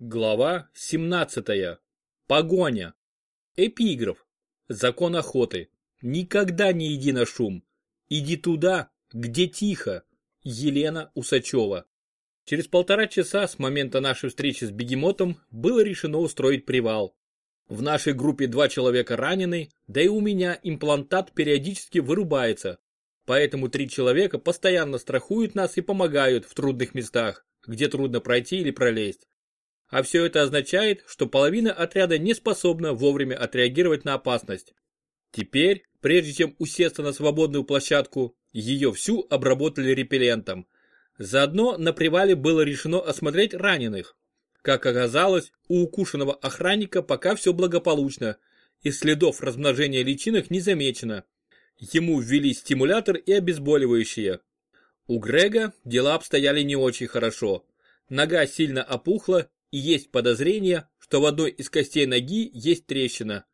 Глава 17. Погоня. Эпиграф. Закон охоты. Никогда не иди на шум. Иди туда, где тихо. Елена Усачева. Через полтора часа с момента нашей встречи с бегемотом было решено устроить привал. В нашей группе два человека ранены, да и у меня имплантат периодически вырубается. Поэтому три человека постоянно страхуют нас и помогают в трудных местах, где трудно пройти или пролезть. А все это означает, что половина отряда не способна вовремя отреагировать на опасность. Теперь, прежде чем усесться на свободную площадку, ее всю обработали репеллентом. Заодно на привале было решено осмотреть раненых. Как оказалось, у укушенного охранника пока все благополучно, и следов размножения личинок не замечено. Ему ввели стимулятор и обезболивающее. У Грега дела обстояли не очень хорошо. Нога сильно опухла и есть подозрение, что в одной из костей ноги есть трещина.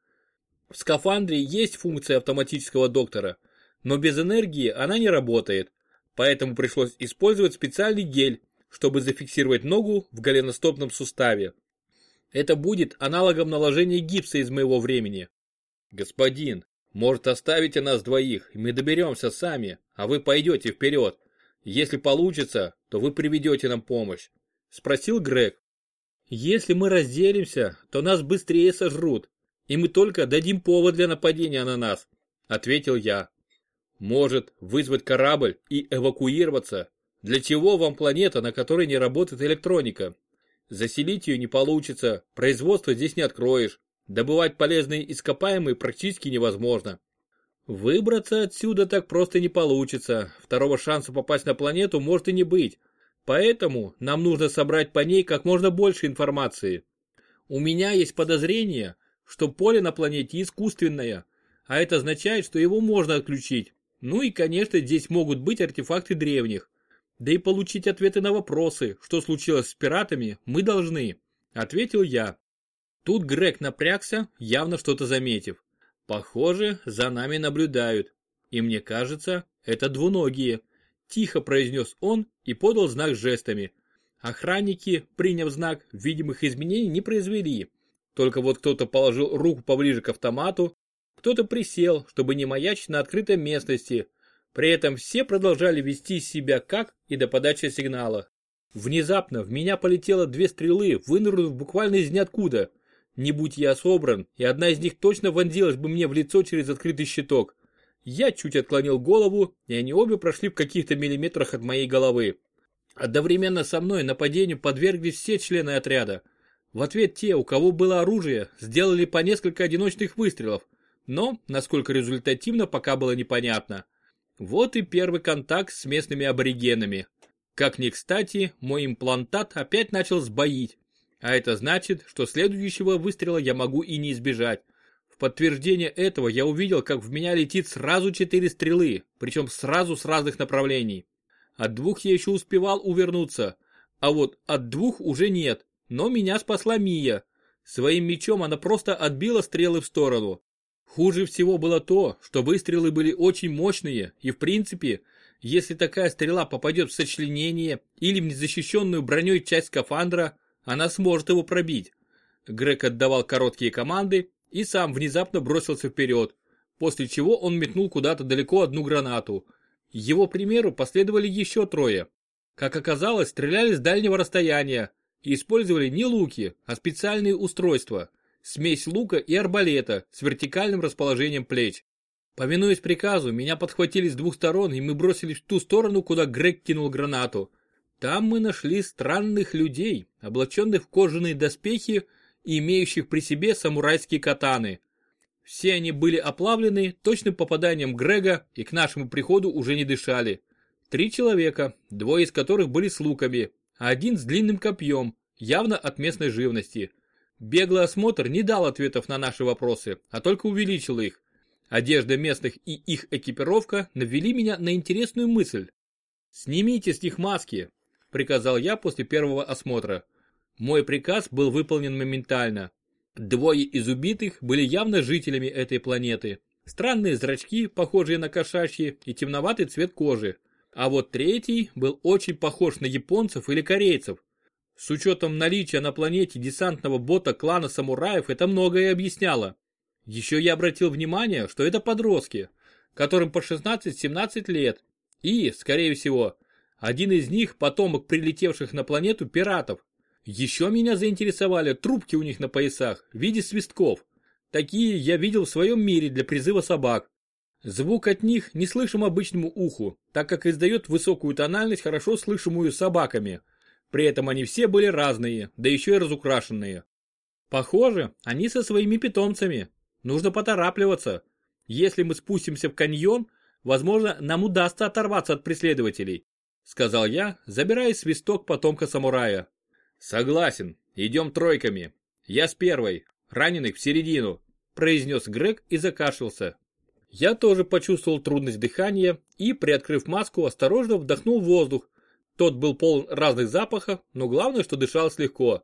В скафандре есть функция автоматического доктора, но без энергии она не работает, поэтому пришлось использовать специальный гель, чтобы зафиксировать ногу в голеностопном суставе. Это будет аналогом наложения гипса из моего времени. Господин, может оставите нас двоих, и мы доберемся сами, а вы пойдете вперед. Если получится, то вы приведете нам помощь. Спросил Грег. Если мы разделимся, то нас быстрее сожрут, и мы только дадим повод для нападения на нас, ответил я. Может, вызвать корабль и эвакуироваться? Для чего вам планета, на которой не работает электроника? Заселить ее не получится, производство здесь не откроешь, добывать полезные ископаемые практически невозможно. Выбраться отсюда так просто не получится, второго шанса попасть на планету может и не быть, Поэтому нам нужно собрать по ней как можно больше информации. У меня есть подозрение, что поле на планете искусственное, а это означает, что его можно отключить. Ну и, конечно, здесь могут быть артефакты древних. Да и получить ответы на вопросы, что случилось с пиратами, мы должны, ответил я. Тут Грег напрягся, явно что-то заметив. Похоже, за нами наблюдают. И мне кажется, это двуногие. Тихо произнес он и подал знак жестами. Охранники, приняв знак, видимых изменений не произвели. Только вот кто-то положил руку поближе к автомату, кто-то присел, чтобы не маячить на открытой местности. При этом все продолжали вести себя как и до подачи сигнала. Внезапно в меня полетело две стрелы, вынырнув буквально из ниоткуда. Не будь я собран, и одна из них точно вонзилась бы мне в лицо через открытый щиток. Я чуть отклонил голову, и они обе прошли в каких-то миллиметрах от моей головы. Одновременно со мной нападению подверглись все члены отряда. В ответ те, у кого было оружие, сделали по несколько одиночных выстрелов, но, насколько результативно, пока было непонятно. Вот и первый контакт с местными аборигенами. Как ни кстати, мой имплантат опять начал сбоить, а это значит, что следующего выстрела я могу и не избежать. В подтверждение этого я увидел, как в меня летит сразу четыре стрелы, причем сразу с разных направлений. От двух я еще успевал увернуться, а вот от двух уже нет, но меня спасла Мия. Своим мечом она просто отбила стрелы в сторону. Хуже всего было то, что выстрелы были очень мощные и в принципе, если такая стрела попадет в сочленение или в незащищенную броней часть скафандра, она сможет его пробить. Грег отдавал короткие команды, и сам внезапно бросился вперед, после чего он метнул куда-то далеко одну гранату. Его примеру последовали еще трое. Как оказалось, стреляли с дальнего расстояния и использовали не луки, а специальные устройства, смесь лука и арбалета с вертикальным расположением плеч. Повинуясь приказу, меня подхватили с двух сторон и мы бросились в ту сторону, куда Грег кинул гранату. Там мы нашли странных людей, облаченных в кожаные доспехи имеющих при себе самурайские катаны. Все они были оплавлены точным попаданием Грега и к нашему приходу уже не дышали. Три человека, двое из которых были с луками, а один с длинным копьем, явно от местной живности. Беглый осмотр не дал ответов на наши вопросы, а только увеличил их. Одежда местных и их экипировка навели меня на интересную мысль. «Снимите с них маски», – приказал я после первого осмотра. Мой приказ был выполнен моментально. Двое из убитых были явно жителями этой планеты. Странные зрачки, похожие на кошачьи, и темноватый цвет кожи. А вот третий был очень похож на японцев или корейцев. С учетом наличия на планете десантного бота клана самураев это многое объясняло. Еще я обратил внимание, что это подростки, которым по 16-17 лет. И, скорее всего, один из них потомок прилетевших на планету пиратов. Еще меня заинтересовали трубки у них на поясах в виде свистков. Такие я видел в своем мире для призыва собак. Звук от них не слышим обычному уху, так как издает высокую тональность, хорошо слышимую собаками. При этом они все были разные, да еще и разукрашенные. Похоже, они со своими питомцами. Нужно поторапливаться. Если мы спустимся в каньон, возможно, нам удастся оторваться от преследователей, сказал я, забирая свисток потомка самурая. Согласен, идем тройками. Я с первой, раненых в середину, произнес Грег и закашлялся. Я тоже почувствовал трудность дыхания и, приоткрыв маску, осторожно вдохнул воздух. Тот был полон разных запахов, но главное, что дышалось легко.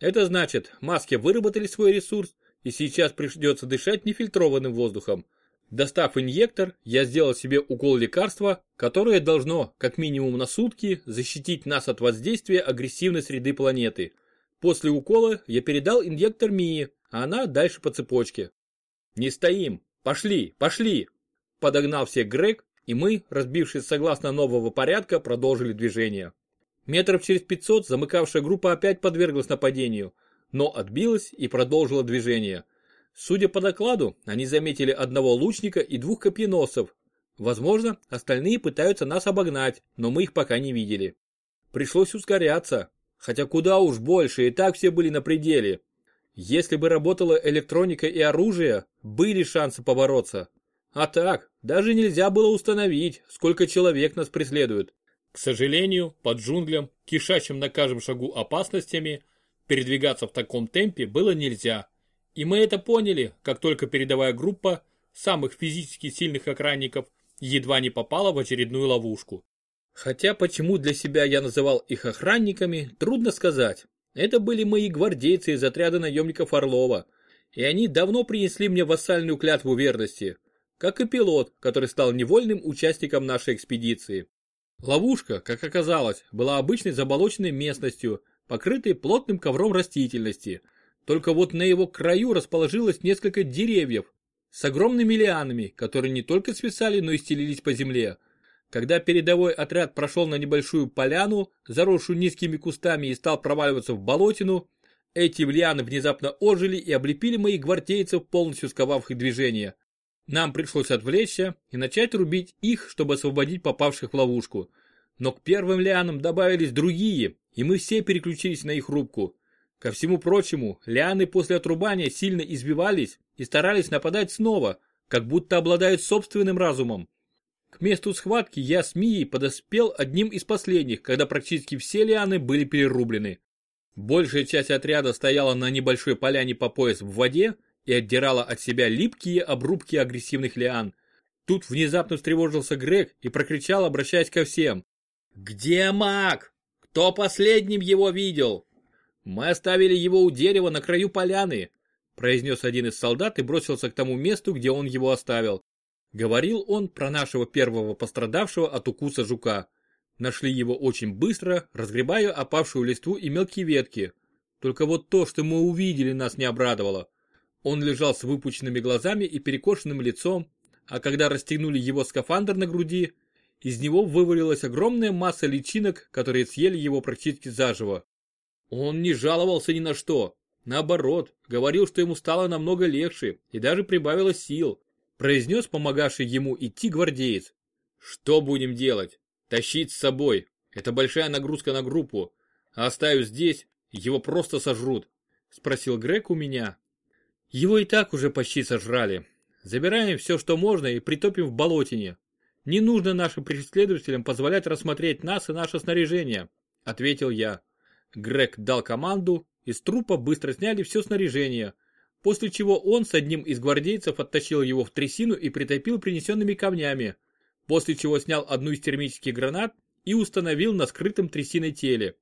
Это значит, маски выработали свой ресурс, и сейчас придется дышать нефильтрованным воздухом. Достав инъектор, я сделал себе укол лекарства, которое должно, как минимум на сутки, защитить нас от воздействия агрессивной среды планеты. После укола я передал инъектор Мии, а она дальше по цепочке. Не стоим, Пошли, пошли!» Подогнал всех Грег, и мы, разбившись согласно нового порядка, продолжили движение. Метров через 500 замыкавшая группа опять подверглась нападению, но отбилась и продолжила движение. Судя по докладу, они заметили одного лучника и двух копьеносцев. Возможно, остальные пытаются нас обогнать, но мы их пока не видели. Пришлось ускоряться, хотя куда уж больше, и так все были на пределе. Если бы работала электроника и оружие, были шансы побороться. А так, даже нельзя было установить, сколько человек нас преследует. К сожалению, под джунглям, кишачим на каждом шагу опасностями, передвигаться в таком темпе было нельзя. И мы это поняли, как только передовая группа самых физически сильных охранников едва не попала в очередную ловушку. Хотя почему для себя я называл их охранниками, трудно сказать. Это были мои гвардейцы из отряда наемников Орлова, и они давно принесли мне вассальную клятву верности, как и пилот, который стал невольным участником нашей экспедиции. Ловушка, как оказалось, была обычной заболоченной местностью, покрытой плотным ковром растительности. Только вот на его краю расположилось несколько деревьев с огромными лианами, которые не только свисали, но и стелились по земле. Когда передовой отряд прошел на небольшую поляну, заросшую низкими кустами и стал проваливаться в болотину, эти лианы внезапно ожили и облепили моих гвардейцев, полностью сковав их движение. Нам пришлось отвлечься и начать рубить их, чтобы освободить попавших в ловушку. Но к первым лианам добавились другие, и мы все переключились на их рубку. Ко всему прочему, лианы после отрубания сильно избивались и старались нападать снова, как будто обладают собственным разумом. К месту схватки я с Мией подоспел одним из последних, когда практически все лианы были перерублены. Большая часть отряда стояла на небольшой поляне по пояс в воде и отдирала от себя липкие обрубки агрессивных лиан. Тут внезапно встревожился Грег и прокричал, обращаясь ко всем. «Где маг? Кто последним его видел?» «Мы оставили его у дерева на краю поляны», произнес один из солдат и бросился к тому месту, где он его оставил. Говорил он про нашего первого пострадавшего от укуса жука. Нашли его очень быстро, разгребая опавшую листву и мелкие ветки. Только вот то, что мы увидели, нас не обрадовало. Он лежал с выпученными глазами и перекошенным лицом, а когда расстегнули его скафандр на груди, из него вывалилась огромная масса личинок, которые съели его практически заживо. Он не жаловался ни на что. Наоборот, говорил, что ему стало намного легче и даже прибавилось сил произнес помогавший ему идти гвардеец. Что будем делать? Тащить с собой. Это большая нагрузка на группу. А оставив здесь, его просто сожрут. Спросил Грег у меня. Его и так уже почти сожрали. Забираем все, что можно и притопим в болотине. Не нужно нашим преследователям позволять рассмотреть нас и наше снаряжение, ответил я. Грег дал команду, из трупа быстро сняли все снаряжение, после чего он с одним из гвардейцев оттащил его в трясину и притопил принесенными камнями, после чего снял одну из термических гранат и установил на скрытом трясиной теле.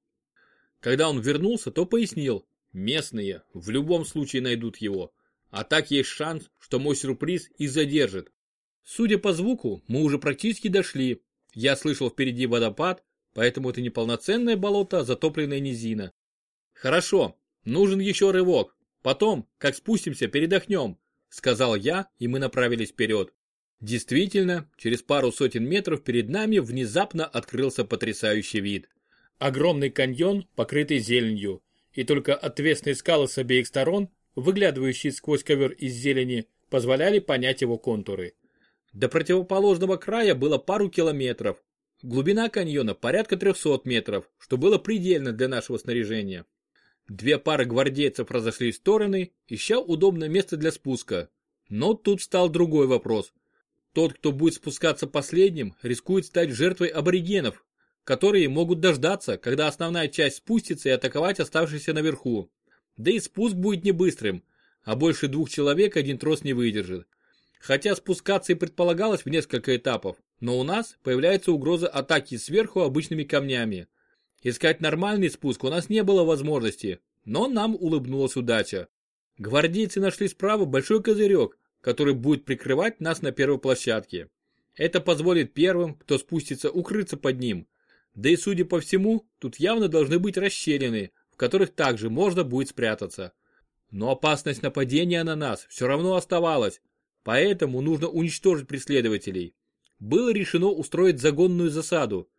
Когда он вернулся, то пояснил, местные в любом случае найдут его, а так есть шанс, что мой сюрприз и задержит. Судя по звуку, мы уже практически дошли. Я слышал впереди водопад, поэтому это не полноценное болото, а затопленная низина. Хорошо, нужен еще рывок. Потом, как спустимся, передохнем, сказал я, и мы направились вперед. Действительно, через пару сотен метров перед нами внезапно открылся потрясающий вид. Огромный каньон, покрытый зеленью, и только отвесные скалы с обеих сторон, выглядывающие сквозь ковер из зелени, позволяли понять его контуры. До противоположного края было пару километров. Глубина каньона порядка 300 метров, что было предельно для нашего снаряжения. Две пары гвардейцев разошли в стороны, ища удобное место для спуска. Но тут стал другой вопрос. Тот, кто будет спускаться последним, рискует стать жертвой аборигенов, которые могут дождаться, когда основная часть спустится и атаковать оставшихся наверху. Да и спуск будет не быстрым, а больше двух человек один трос не выдержит. Хотя спускаться и предполагалось в несколько этапов, но у нас появляется угроза атаки сверху обычными камнями. Искать нормальный спуск у нас не было возможности, но нам улыбнулась удача. Гвардейцы нашли справа большой козырек, который будет прикрывать нас на первой площадке. Это позволит первым, кто спустится, укрыться под ним. Да и судя по всему, тут явно должны быть расщелины, в которых также можно будет спрятаться. Но опасность нападения на нас все равно оставалась, поэтому нужно уничтожить преследователей. Было решено устроить загонную засаду.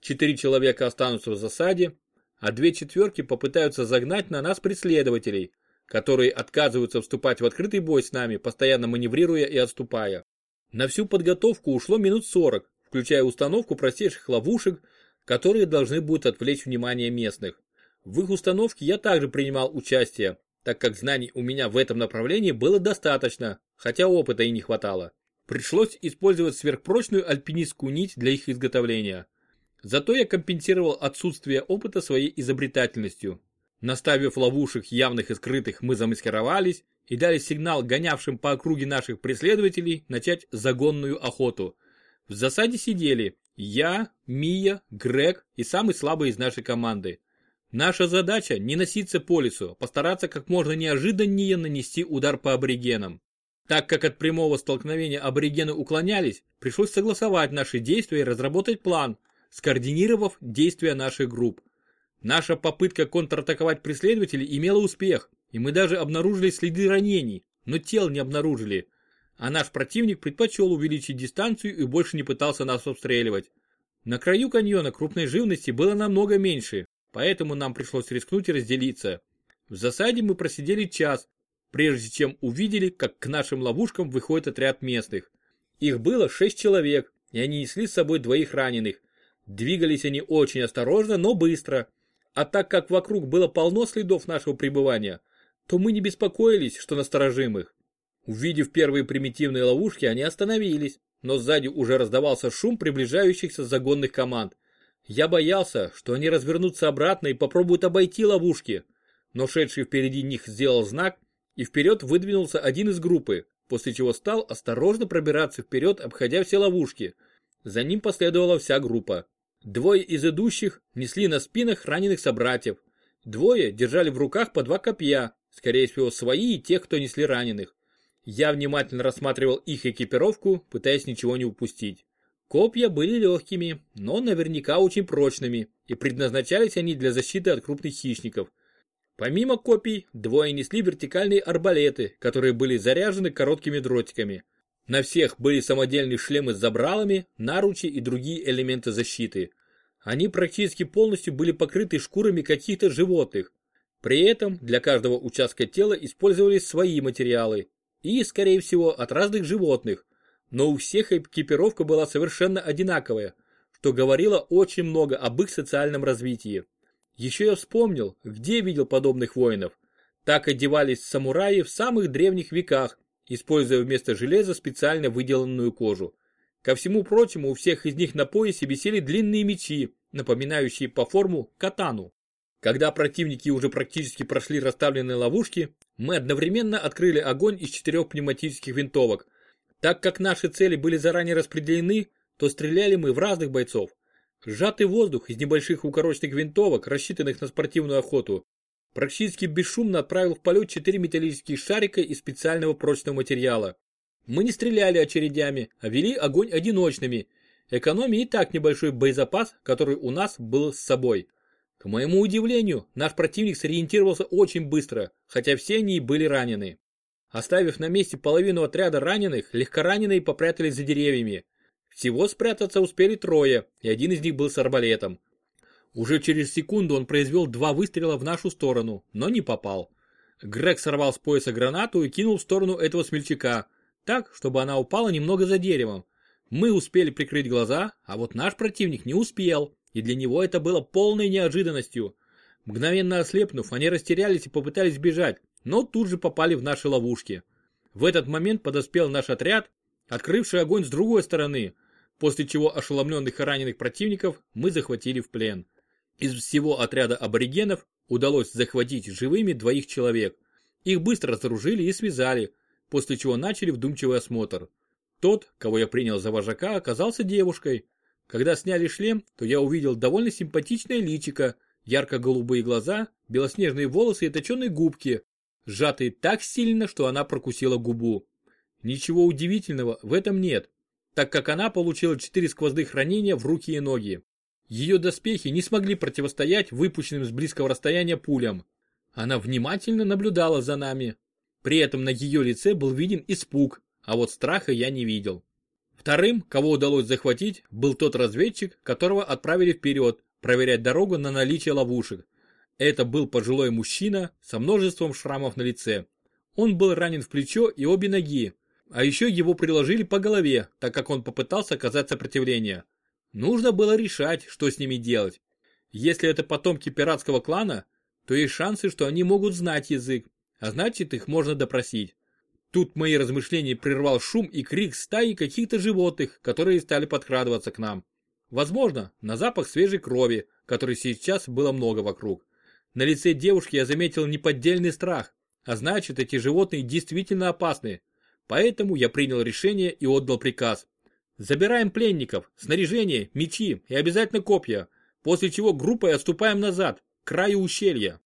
Четыре человека останутся в засаде, а две четверки попытаются загнать на нас преследователей – которые отказываются вступать в открытый бой с нами, постоянно маневрируя и отступая. На всю подготовку ушло минут 40, включая установку простейших ловушек, которые должны будут отвлечь внимание местных. В их установке я также принимал участие, так как знаний у меня в этом направлении было достаточно, хотя опыта и не хватало. Пришлось использовать сверхпрочную альпинистскую нить для их изготовления. Зато я компенсировал отсутствие опыта своей изобретательностью. Наставив ловушек явных и скрытых, мы замаскировались и дали сигнал гонявшим по округе наших преследователей начать загонную охоту. В засаде сидели я, Мия, Грег и самый слабый из нашей команды. Наша задача не носиться по лесу, а постараться как можно неожиданнее нанести удар по аборигенам. Так как от прямого столкновения аборигены уклонялись, пришлось согласовать наши действия и разработать план, скоординировав действия наших групп. Наша попытка контратаковать преследователей имела успех, и мы даже обнаружили следы ранений, но тел не обнаружили. А наш противник предпочел увеличить дистанцию и больше не пытался нас обстреливать. На краю каньона крупной живности было намного меньше, поэтому нам пришлось рискнуть и разделиться. В засаде мы просидели час, прежде чем увидели, как к нашим ловушкам выходит отряд местных. Их было шесть человек, и они несли с собой двоих раненых. Двигались они очень осторожно, но быстро. А так как вокруг было полно следов нашего пребывания, то мы не беспокоились, что насторожим их. Увидев первые примитивные ловушки, они остановились, но сзади уже раздавался шум приближающихся загонных команд. Я боялся, что они развернутся обратно и попробуют обойти ловушки, но шедший впереди них сделал знак, и вперед выдвинулся один из группы, после чего стал осторожно пробираться вперед, обходя все ловушки. За ним последовала вся группа. Двое из идущих несли на спинах раненых собратьев. Двое держали в руках по два копья, скорее всего свои и тех, кто несли раненых. Я внимательно рассматривал их экипировку, пытаясь ничего не упустить. Копья были легкими, но наверняка очень прочными, и предназначались они для защиты от крупных хищников. Помимо копий, двое несли вертикальные арбалеты, которые были заряжены короткими дротиками. На всех были самодельные шлемы с забралами, наручи и другие элементы защиты. Они практически полностью были покрыты шкурами каких-то животных. При этом для каждого участка тела использовались свои материалы и, скорее всего, от разных животных. Но у всех экипировка была совершенно одинаковая, что говорило очень много об их социальном развитии. Еще я вспомнил, где видел подобных воинов. Так одевались самураи в самых древних веках, используя вместо железа специально выделанную кожу. Ко всему прочему, у всех из них на поясе висели длинные мечи, напоминающие по форму катану. Когда противники уже практически прошли расставленные ловушки, мы одновременно открыли огонь из четырех пневматических винтовок. Так как наши цели были заранее распределены, то стреляли мы в разных бойцов. Сжатый воздух из небольших укороченных винтовок, рассчитанных на спортивную охоту, практически бесшумно отправил в полет четыре металлических шарика из специального прочного материала. Мы не стреляли очередями, а вели огонь одиночными, экономя и так небольшой боезапас, который у нас был с собой. К моему удивлению, наш противник сориентировался очень быстро, хотя все они и были ранены. Оставив на месте половину отряда раненых, легкораненые попрятались за деревьями. Всего спрятаться успели трое, и один из них был с арбалетом. Уже через секунду он произвел два выстрела в нашу сторону, но не попал. Грег сорвал с пояса гранату и кинул в сторону этого смельчака, так, чтобы она упала немного за деревом. Мы успели прикрыть глаза, а вот наш противник не успел, и для него это было полной неожиданностью. Мгновенно ослепнув, они растерялись и попытались бежать, но тут же попали в наши ловушки. В этот момент подоспел наш отряд, открывший огонь с другой стороны, после чего ошеломленных и раненых противников мы захватили в плен. Из всего отряда аборигенов удалось захватить живыми двоих человек. Их быстро разоружили и связали, после чего начали вдумчивый осмотр. Тот, кого я принял за вожака, оказался девушкой. Когда сняли шлем, то я увидел довольно симпатичное личико, ярко-голубые глаза, белоснежные волосы и точеные губки, сжатые так сильно, что она прокусила губу. Ничего удивительного в этом нет, так как она получила четыре сквозных ранения в руки и ноги. Ее доспехи не смогли противостоять выпущенным с близкого расстояния пулям. Она внимательно наблюдала за нами. При этом на ее лице был виден испуг, а вот страха я не видел. Вторым, кого удалось захватить, был тот разведчик, которого отправили вперед, проверять дорогу на наличие ловушек. Это был пожилой мужчина со множеством шрамов на лице. Он был ранен в плечо и обе ноги, а еще его приложили по голове, так как он попытался оказать сопротивление. Нужно было решать, что с ними делать. Если это потомки пиратского клана, то есть шансы, что они могут знать язык, а значит их можно допросить. Тут мои размышления прервал шум и крик стаи каких-то животных, которые стали подкрадываться к нам. Возможно, на запах свежей крови, которой сейчас было много вокруг. На лице девушки я заметил неподдельный страх, а значит эти животные действительно опасны. Поэтому я принял решение и отдал приказ. Забираем пленников, снаряжение, мечи и обязательно копья, после чего группой отступаем назад, к краю ущелья.